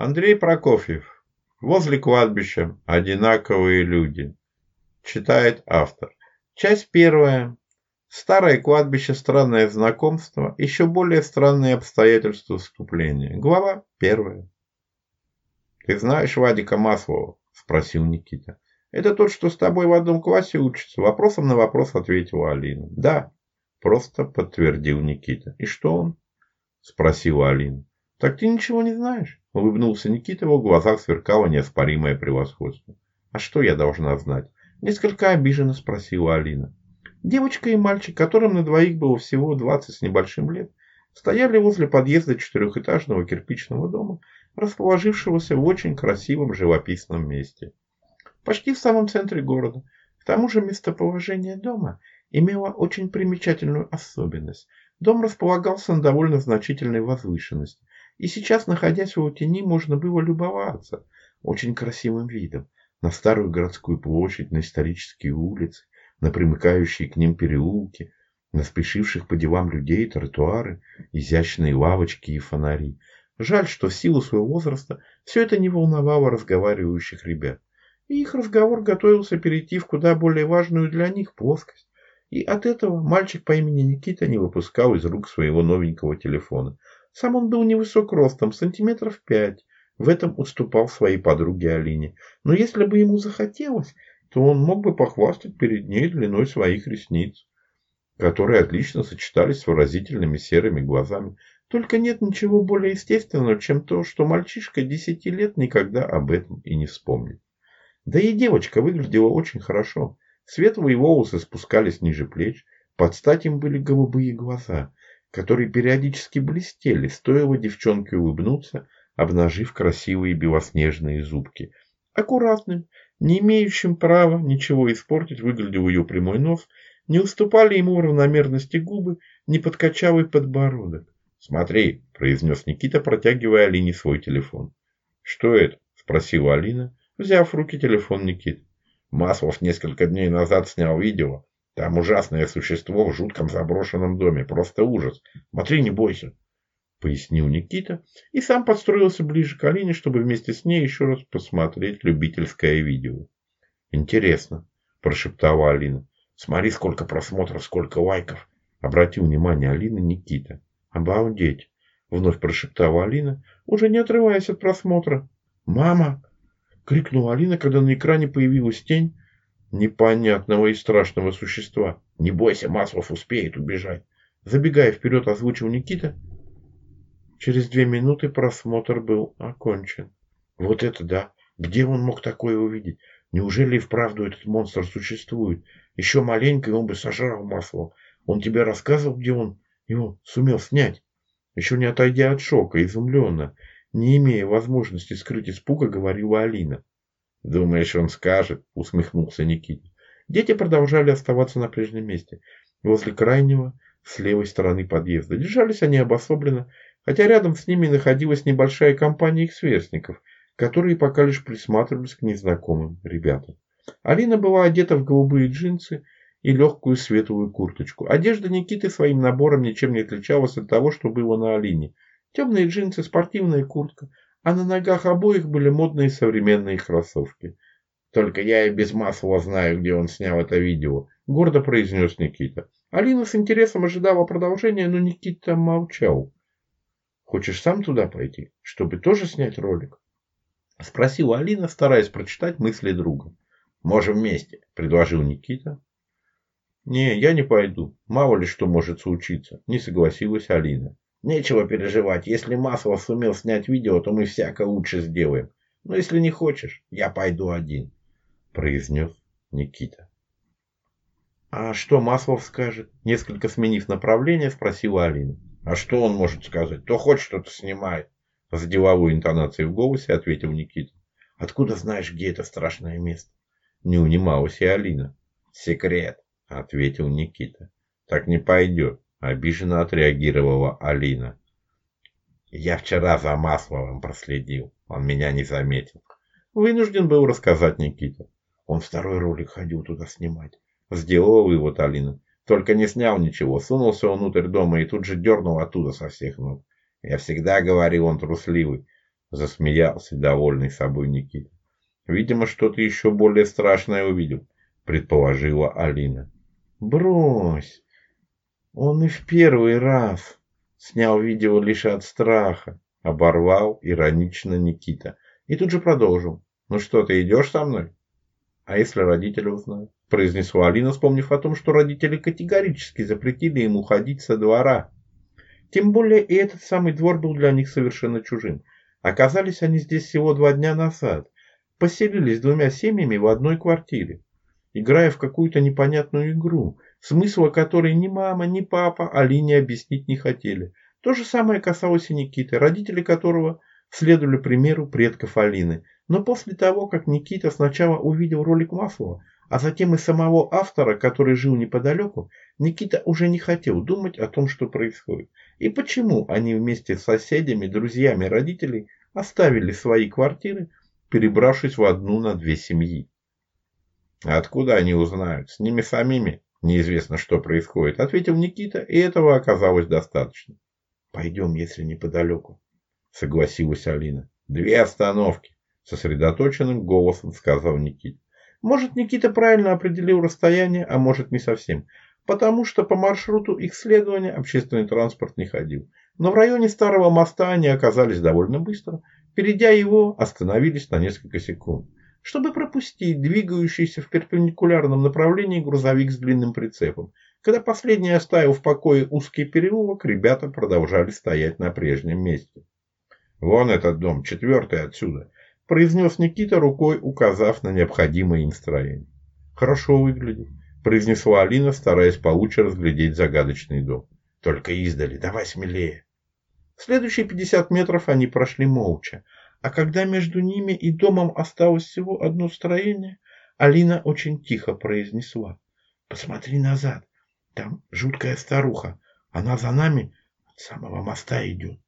Андрей Прокофьев. Возле кладбища одинаковые люди. Читает автор. Часть первая. Старое кладбище, странное знакомство, еще более странные обстоятельства вступления. Глава первая. «Ты знаешь Вадика Маслова?» – спросил Никита. «Это тот, что с тобой в одном классе учится?» Вопросом на вопрос ответила Алина. «Да», – просто подтвердил Никита. «И что он?» – спросила Алина. «Так ты ничего не знаешь?» – улыбнулся Никита, в его глазах сверкало неоспоримое превосходство. «А что я должна знать?» – несколько обиженно спросила Алина. Девочка и мальчик, которым на двоих было всего двадцать с небольшим лет, стояли возле подъезда четырехэтажного кирпичного дома, расположившегося в очень красивом живописном месте. Почти в самом центре города. К тому же местоположение дома имело очень примечательную особенность. Дом располагался на довольно значительной возвышенности, и сейчас, находясь в его тени, можно было любоваться очень красивым видом на старую городскую площадь, на исторические улицы, на примыкающие к ним переулки, на спешивших по делам людей тротуары, изящные лавочки и фонари. Жаль, что в силу своего возраста все это не волновало разговаривающих ребят. И их разговор готовился перейти в куда более важную для них плоскость. И от этого мальчик по имени Никита не выпускал из рук своего новенького телефона. Сам он был невысок ростом, сантиметров пять. В этом уступал своей подруге Алине. Но если бы ему захотелось, то он мог бы похвастать перед ней длиной своих ресниц, которые отлично сочетались с выразительными серыми глазами. Только нет ничего более естественного, чем то, что мальчишка десяти лет никогда об этом и не вспомнит. Да и девочка выглядела очень хорошо. Светлые волосы спускались ниже плеч, под стать им были голубые глаза, которые периодически блестели, стоило девчонке улыбнуться, обнажив красивые белоснежные зубки. Аккуратным, не имеющим права ничего испортить, выглядел ее прямой нос, не уступали ему равномерности губы, не подкачавый подбородок. «Смотри», – произнес Никита, протягивая Алине свой телефон. «Что это?» – спросила Алина, взяв в руки телефон Никиты. Маслов несколько дней назад снял видео. Там ужасное существо в жутком заброшенном доме. Просто ужас. Смотри, не бойся. — пояснил Никита и сам подстроился ближе к Алине, чтобы вместе с ней еще раз посмотреть любительское видео. «Интересно», – прошептала Алина. «Смотри, сколько просмотров, сколько лайков!» – обратил внимание Алины Никита. «Обалдеть!» – вновь прошептала Алина, уже не отрываясь от просмотра. «Мама!» – крикнула Алина, когда на экране появилась тень непонятного и страшного существа. «Не бойся, Маслов успеет убежать!» Забегая вперед, озвучил Никита Через две минуты просмотр был окончен. Вот это да! Где он мог такое увидеть? Неужели и вправду этот монстр существует? Еще маленько, и он бы сожрал масло. Он тебе рассказывал, где он его сумел снять? Еще не отойдя от шока, изумленно, не имея возможности скрыть испуга, говорила Алина. «Думаешь, он скажет?» – усмехнулся Никита. Дети продолжали оставаться на прежнем месте, возле крайнего, с левой стороны подъезда. Держались они обособленно хотя рядом с ними находилась небольшая компания их сверстников, которые пока лишь присматривались к незнакомым ребятам. Алина была одета в голубые джинсы и легкую светлую курточку. Одежда Никиты своим набором ничем не отличалась от того, что было на Алине. Темные джинсы, спортивная куртка, а на ногах обоих были модные современные кроссовки. «Только я и без масла знаю, где он снял это видео», – гордо произнес Никита. Алина с интересом ожидала продолжения, но Никита молчал. Хочешь сам туда пойти, чтобы тоже снять ролик? Спросила Алина, стараясь прочитать мысли друга. Можем вместе, предложил Никита. Не, я не пойду. Мало ли что может случиться, не согласилась Алина. Нечего переживать. Если Маслов сумел снять видео, то мы всяко лучше сделаем. Но если не хочешь, я пойду один, произнес Никита. А что Маслов скажет? Несколько сменив направление, спросила Алина. А что он может сказать? То хоть что-то снимает. С деловой интонацией в голосе ответил Никита. Откуда знаешь, где это страшное место? Не унималась и Алина. Секрет, ответил Никита. Так не пойдет. Обиженно отреагировала Алина. Я вчера за Масловым проследил. Он меня не заметил. Вынужден был рассказать Никита. Он второй ролик ходил туда снимать. Сделала вывод Алина. Только не снял ничего, сунулся он внутрь дома и тут же дернул оттуда со всех ног. Я всегда говорил, он трусливый. Засмеялся, довольный собой Никита. Видимо, что-то еще более страшное увидел, предположила Алина. Брось. Он и в первый раз снял видео лишь от страха, оборвал иронично Никита. И тут же продолжил. Ну что, ты идешь со мной? А если родители узнают? Произнесла Алина, вспомнив о том, что родители категорически запретили ему ходить со двора. Тем более и этот самый двор был для них совершенно чужим. Оказались они здесь всего два дня назад. Поселились двумя семьями в одной квартире, играя в какую-то непонятную игру, смысла которой ни мама, ни папа Алине объяснить не хотели. То же самое касалось и Никиты, родители которого следовали примеру предков Алины. Но после того, как Никита сначала увидел ролик Маслова, а затем и самого автора, который жил неподалеку, Никита уже не хотел думать о том, что происходит. И почему они вместе с соседями, друзьями родителей оставили свои квартиры, перебравшись в одну на две семьи. Откуда они узнают? С ними самими неизвестно, что происходит, ответил Никита, и этого оказалось достаточно. Пойдем, если неподалеку, согласилась Алина. Две остановки, сосредоточенным голосом сказал Никита. Может, Никита правильно определил расстояние, а может не совсем, потому что по маршруту их следования общественный транспорт не ходил. Но в районе старого моста они оказались довольно быстро. Перейдя его, остановились на несколько секунд, чтобы пропустить двигающийся в перпендикулярном направлении грузовик с длинным прицепом. Когда последний оставил в покое узкий переулок, ребята продолжали стоять на прежнем месте. «Вон этот дом, четвертый отсюда», произнес Никита рукой, указав на необходимое им строение. «Хорошо выглядит», произнесла Алина, стараясь получше разглядеть загадочный дом. «Только издали, давай смелее». Следующие пятьдесят метров они прошли молча, а когда между ними и домом осталось всего одно строение, Алина очень тихо произнесла. «Посмотри назад, там жуткая старуха, она за нами от самого моста идет».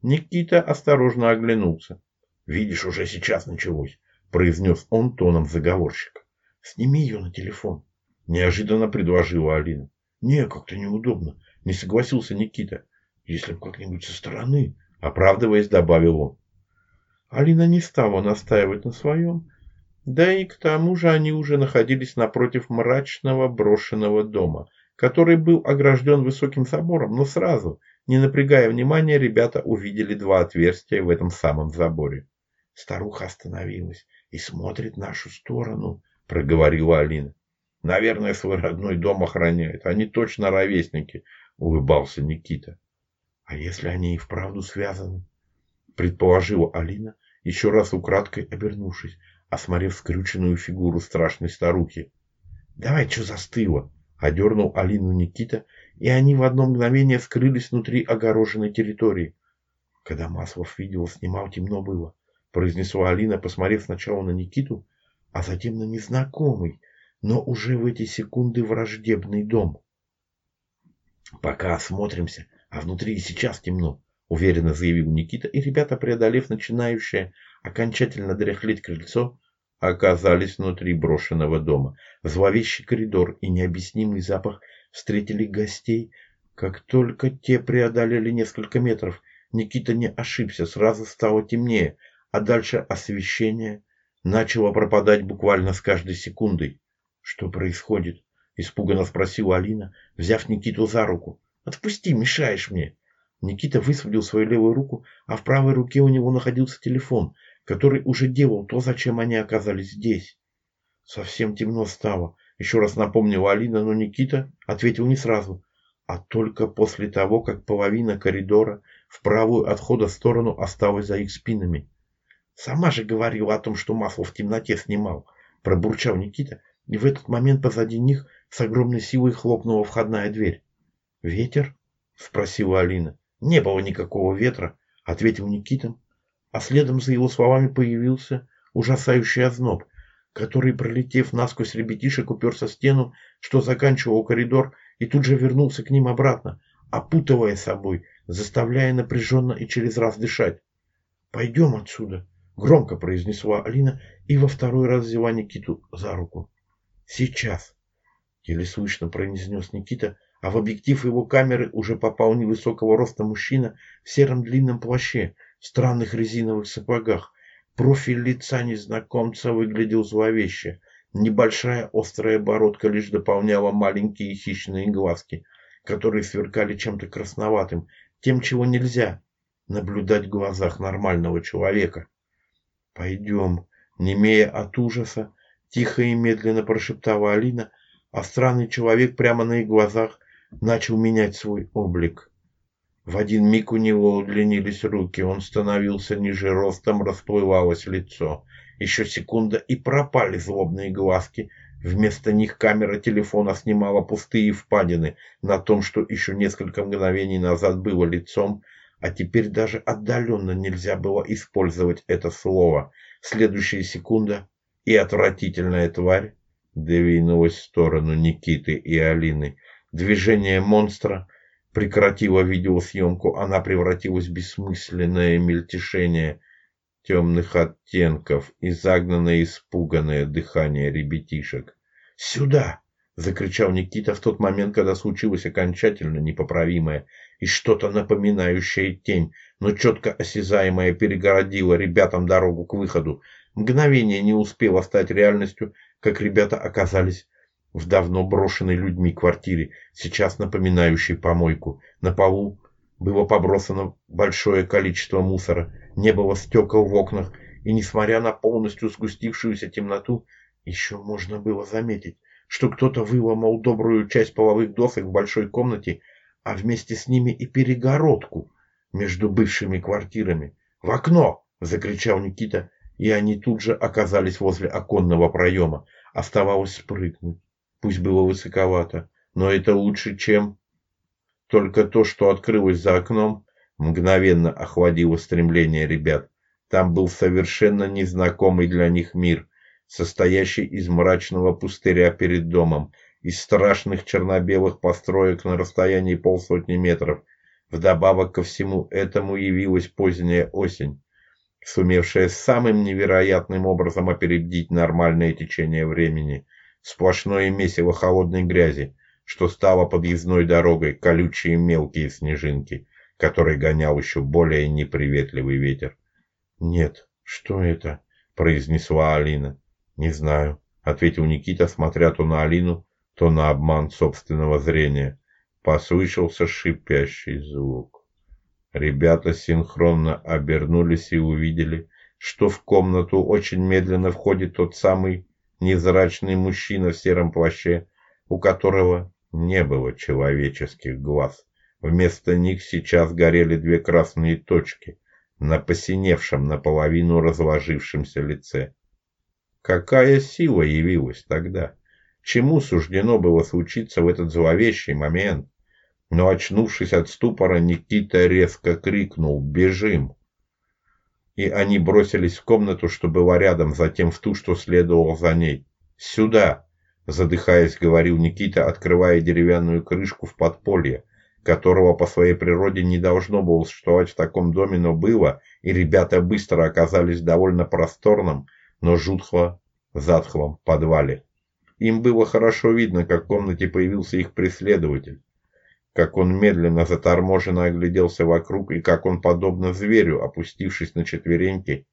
Никита осторожно оглянулся. «Видишь, уже сейчас началось», — произнес он тоном заговорщика. «Сними ее на телефон», — неожиданно предложила Алина. «Не, как-то неудобно», — не согласился Никита. «Если б как-нибудь со стороны», — оправдываясь, добавил он. Алина не стала настаивать на своем, да и к тому же они уже находились напротив мрачного брошенного дома, который был огражден высоким забором, но сразу, не напрягая внимания, ребята увидели два отверстия в этом самом заборе. Старуха остановилась и смотрит в нашу сторону, проговорила Алина. Наверное, свой родной дом охраняет. Они точно ровесники, улыбался Никита. А если они и вправду связаны? Предположила Алина, еще раз украдкой обернувшись, осмотрев скрюченную фигуру страшной старухи. Давай, что застыло? Одернул Алину Никита, и они в одно мгновение скрылись внутри огороженной территории. Когда Маслов видео снимал, темно было произнесла Алина, посмотрев сначала на Никиту, а затем на незнакомый, но уже в эти секунды враждебный дом. «Пока осмотримся, а внутри и сейчас темно», — уверенно заявил Никита, и ребята, преодолев начинающее окончательно дряхлеть крыльцо, оказались внутри брошенного дома. Зловещий коридор и необъяснимый запах встретили гостей. Как только те преодолели несколько метров, Никита не ошибся, сразу стало темнее, а дальше освещение начало пропадать буквально с каждой секундой. «Что происходит?» – испуганно спросила Алина, взяв Никиту за руку. «Отпусти, мешаешь мне!» Никита высвободил свою левую руку, а в правой руке у него находился телефон, который уже делал то, зачем они оказались здесь. Совсем темно стало, еще раз напомнила Алина, но Никита ответил не сразу, а только после того, как половина коридора в правую отхода сторону осталась за их спинами. Сама же говорила о том, что масло в темноте снимал, пробурчал Никита, и в этот момент позади них с огромной силой хлопнула входная дверь. «Ветер?» – спросила Алина. «Не было никакого ветра», – ответил Никита, а следом за его словами появился ужасающий озноб, который, пролетев насквозь ребятишек, уперся стену, что заканчивал коридор, и тут же вернулся к ним обратно, опутывая собой, заставляя напряженно и через раз дышать. «Пойдем отсюда», Громко произнесла Алина и во второй раз взяла Никиту за руку. «Сейчас!» Еле слышно произнес Никита, а в объектив его камеры уже попал невысокого роста мужчина в сером длинном плаще, в странных резиновых сапогах. Профиль лица незнакомца выглядел зловеще. Небольшая острая бородка лишь дополняла маленькие хищные глазки, которые сверкали чем-то красноватым, тем, чего нельзя наблюдать в глазах нормального человека. «Пойдем», — немея от ужаса, тихо и медленно прошептала Алина, а странный человек прямо на их глазах начал менять свой облик. В один миг у него удлинились руки, он становился ниже ростом, расплывалось лицо. Еще секунда, и пропали злобные глазки. Вместо них камера телефона снимала пустые впадины на том, что еще несколько мгновений назад было лицом, а теперь даже отдаленно нельзя было использовать это слово. Следующая секунда, и отвратительная тварь двинулась в сторону Никиты и Алины. Движение монстра прекратило видеосъемку, она превратилась в бессмысленное мельтешение темных оттенков и загнанное испуганное дыхание ребятишек. «Сюда!» — закричал Никита в тот момент, когда случилось окончательно непоправимое, и что-то напоминающее тень, но четко осязаемое перегородило ребятам дорогу к выходу. Мгновение не успело стать реальностью, как ребята оказались в давно брошенной людьми квартире, сейчас напоминающей помойку. На полу было побросано большое количество мусора, не было стекол в окнах, и, несмотря на полностью сгустившуюся темноту, еще можно было заметить, что кто-то выломал добрую часть половых досок в большой комнате, а вместе с ними и перегородку между бывшими квартирами. «В окно!» — закричал Никита, и они тут же оказались возле оконного проема. Оставалось спрыгнуть. Пусть было высоковато, но это лучше, чем... Только то, что открылось за окном, мгновенно охладило стремление ребят. Там был совершенно незнакомый для них мир, состоящий из мрачного пустыря перед домом, из страшных черно-белых построек на расстоянии полсотни метров. Вдобавок ко всему этому явилась поздняя осень, сумевшая самым невероятным образом опередить нормальное течение времени – Сплошное месиво холодной грязи, что стало подъездной дорогой, колючие мелкие снежинки, которые гонял еще более неприветливый ветер. «Нет, что это?» – произнесла Алина. «Не знаю», – ответил Никита, смотря то на Алину, то на обман собственного зрения. Послышался шипящий звук. Ребята синхронно обернулись и увидели, что в комнату очень медленно входит тот самый Невзрачный мужчина в сером плаще, у которого не было человеческих глаз. Вместо них сейчас горели две красные точки на посиневшем, наполовину разложившемся лице. Какая сила явилась тогда? Чему суждено было случиться в этот зловещий момент? Но, очнувшись от ступора, Никита резко крикнул «Бежим!» И они бросились в комнату, что была рядом, затем в ту, что следовало за ней. «Сюда!» – задыхаясь, говорил Никита, открывая деревянную крышку в подполье, которого по своей природе не должно было существовать в таком доме, но было, и ребята быстро оказались в довольно просторном, но жутко затхлом подвале. Им было хорошо видно, как в комнате появился их преследователь как он медленно заторможенно огляделся вокруг и как он, подобно зверю, опустившись на четвереньки,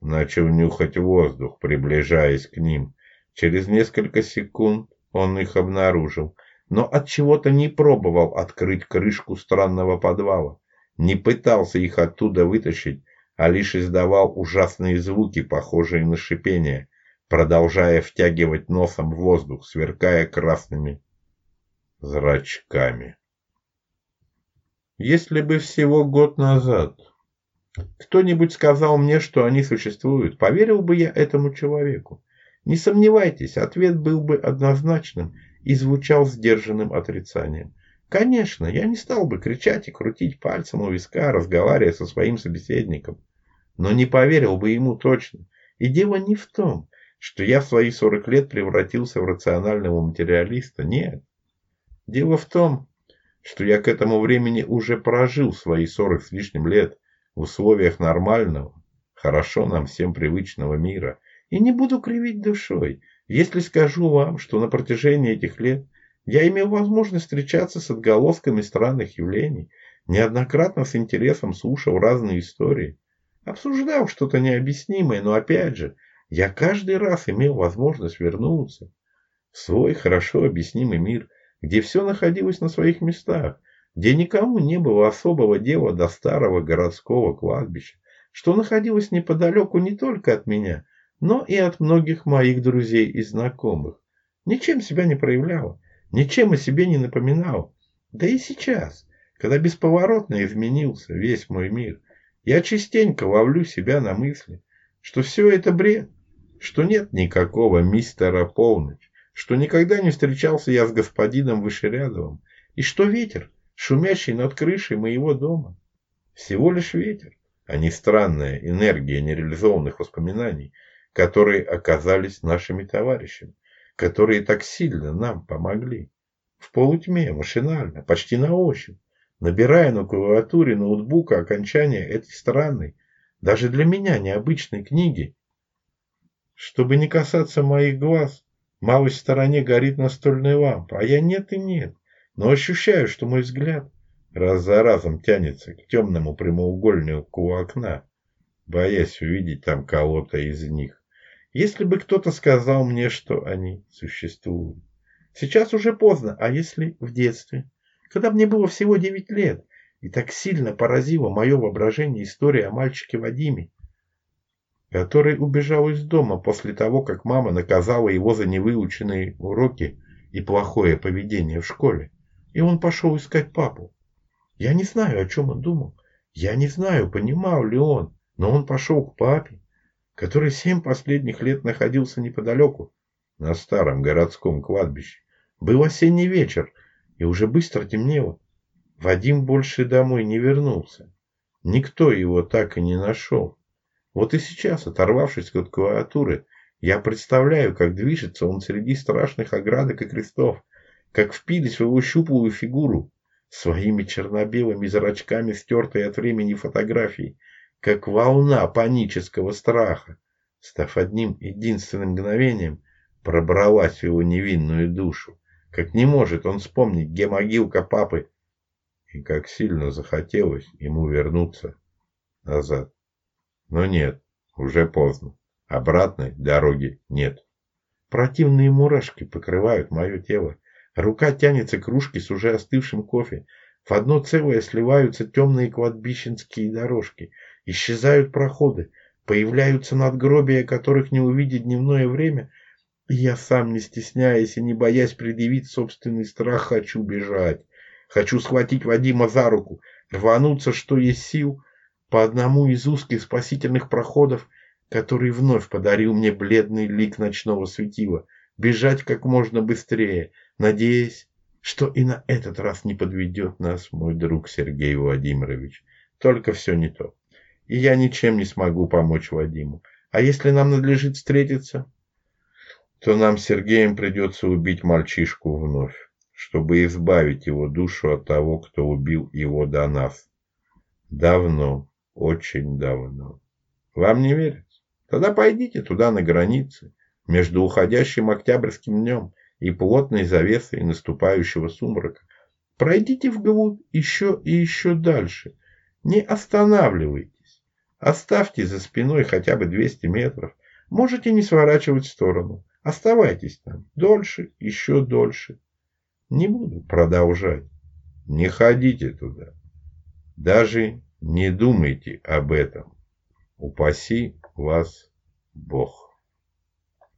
начал нюхать воздух, приближаясь к ним. Через несколько секунд он их обнаружил, но от чего-то не пробовал открыть крышку странного подвала, не пытался их оттуда вытащить, а лишь издавал ужасные звуки, похожие на шипение, продолжая втягивать носом воздух, сверкая красными зрачками. Если бы всего год назад кто-нибудь сказал мне, что они существуют, поверил бы я этому человеку. Не сомневайтесь, ответ был бы однозначным и звучал сдержанным отрицанием. Конечно, я не стал бы кричать и крутить пальцем у виска, разговаривая со своим собеседником. Но не поверил бы ему точно. И дело не в том, что я в свои 40 лет превратился в рационального материалиста. Нет. Дело в том, что я к этому времени уже прожил свои сорок с лишним лет в условиях нормального, хорошо нам всем привычного мира, и не буду кривить душой, если скажу вам, что на протяжении этих лет я имел возможность встречаться с отголосками странных явлений, неоднократно с интересом слушал разные истории, обсуждал что-то необъяснимое, но опять же, я каждый раз имел возможность вернуться в свой хорошо объяснимый мир, где все находилось на своих местах, где никому не было особого дела до старого городского кладбища, что находилось неподалеку не только от меня, но и от многих моих друзей и знакомых. Ничем себя не проявляла, ничем о себе не напоминала. Да и сейчас, когда бесповоротно изменился весь мой мир, я частенько ловлю себя на мысли, что все это бред, что нет никакого мистера Полночь, что никогда не встречался я с господином Вышерядовым, и что ветер, шумящий над крышей моего дома, всего лишь ветер, а не странная энергия нереализованных воспоминаний, которые оказались нашими товарищами, которые так сильно нам помогли. В полутьме, машинально, почти на ощупь, набирая на клавиатуре ноутбука окончание этой странной, даже для меня необычной книги. Чтобы не касаться моих глаз, малой стороне горит настольная лампа, а я нет и нет, но ощущаю, что мой взгляд раз за разом тянется к темному прямоугольнику у окна, боясь увидеть там кого-то из них. Если бы кто-то сказал мне, что они существуют. Сейчас уже поздно, а если в детстве, когда мне было всего девять лет, и так сильно поразило мое воображение история о мальчике Вадиме, который убежал из дома после того, как мама наказала его за невыученные уроки и плохое поведение в школе, и он пошел искать папу. Я не знаю, о чем он думал. Я не знаю, понимал ли он, но он пошел к папе, который семь последних лет находился неподалеку, на старом городском кладбище. Был осенний вечер, и уже быстро темнело. Вадим больше домой не вернулся. Никто его так и не нашел. Вот и сейчас, оторвавшись от клавиатуры, я представляю, как движется он среди страшных оградок и крестов, как впились в его щуплую фигуру, своими черно-белыми зрачками стертой от времени фотографии, как волна панического страха, став одним единственным мгновением, пробралась в его невинную душу, как не может он вспомнить, где могилка папы, и как сильно захотелось ему вернуться назад. Но нет, уже поздно. Обратной дороги нет. Противные мурашки покрывают мое тело. Рука тянется к кружке с уже остывшим кофе. В одно целое сливаются темные кладбищенские дорожки. Исчезают проходы. Появляются надгробия, которых не увидеть дневное время. И я сам, не стесняясь и не боясь предъявить собственный страх, хочу бежать. Хочу схватить Вадима за руку, рвануться, что есть сил, по одному из узких спасительных проходов, который вновь подарил мне бледный лик ночного светила, бежать как можно быстрее, надеясь, что и на этот раз не подведет нас мой друг Сергей Владимирович. Только все не то. И я ничем не смогу помочь Вадиму. А если нам надлежит встретиться, то нам с Сергеем придется убить мальчишку вновь, чтобы избавить его душу от того, кто убил его до нас. Давно, очень давно. Вам не верится? Тогда пойдите туда на границе, между уходящим октябрьским днем и плотной завесой наступающего сумрака. Пройдите вглубь еще и еще дальше. Не останавливайтесь. Оставьте за спиной хотя бы 200 метров. Можете не сворачивать в сторону. Оставайтесь там. Дольше, еще дольше. Не буду продолжать. Не ходите туда. Даже не думайте об этом. Упаси вас Бог.